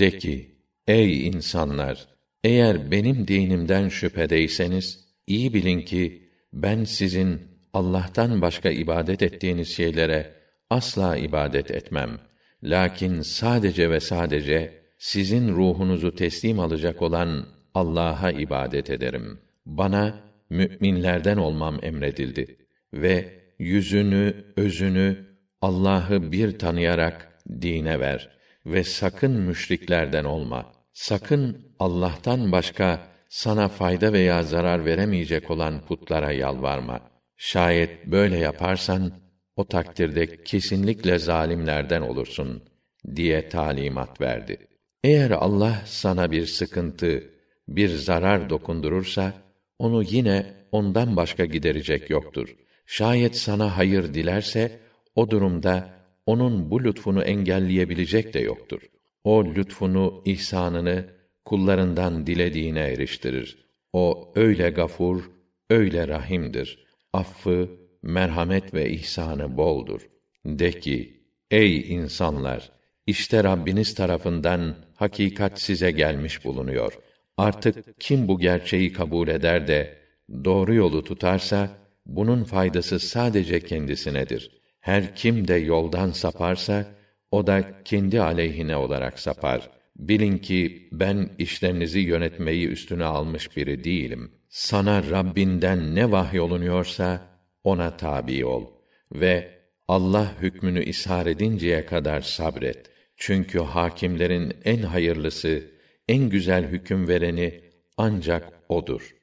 De ki, ey insanlar! Eğer benim dinimden şüphedeyseniz, iyi bilin ki, ben sizin Allah'tan başka ibadet ettiğiniz şeylere asla ibadet etmem. Lakin sadece ve sadece sizin ruhunuzu teslim alacak olan Allah'a ibadet ederim. Bana müminlerden olmam emredildi ve yüzünü, özünü Allah'ı bir tanıyarak dine ver ve sakın müşriklerden olma. Sakın Allah'tan başka sana fayda veya zarar veremeyecek olan putlara yalvarma. Şayet böyle yaparsan o takdirde kesinlikle zalimlerden olursun diye talimat verdi. Eğer Allah sana bir sıkıntı, bir zarar dokundurursa onu yine ondan başka giderecek yoktur. Şayet sana hayır dilerse o durumda onun bu lütfunu engelleyebilecek de yoktur. O lütfunu, ihsanını kullarından dilediğine eriştirir. O öyle gafur, öyle rahimdir. Affı, merhamet ve ihsanı boldur. De ki, ey insanlar! İşte Rabbiniz tarafından hakikat size gelmiş bulunuyor. Artık kim bu gerçeği kabul eder de doğru yolu tutarsa bunun faydası sadece kendisinedir. Her kim de yoldan saparsa o da kendi aleyhine olarak sapar. Bilin ki ben işlerinizi yönetmeyi üstüne almış biri değilim. Sana Rabbinden ne vahyolunuyorsa ona tabi ol ve Allah hükmünü ishar edinceye kadar sabret. Çünkü hakimlerin en hayırlısı, en güzel hüküm vereni ancak odur.''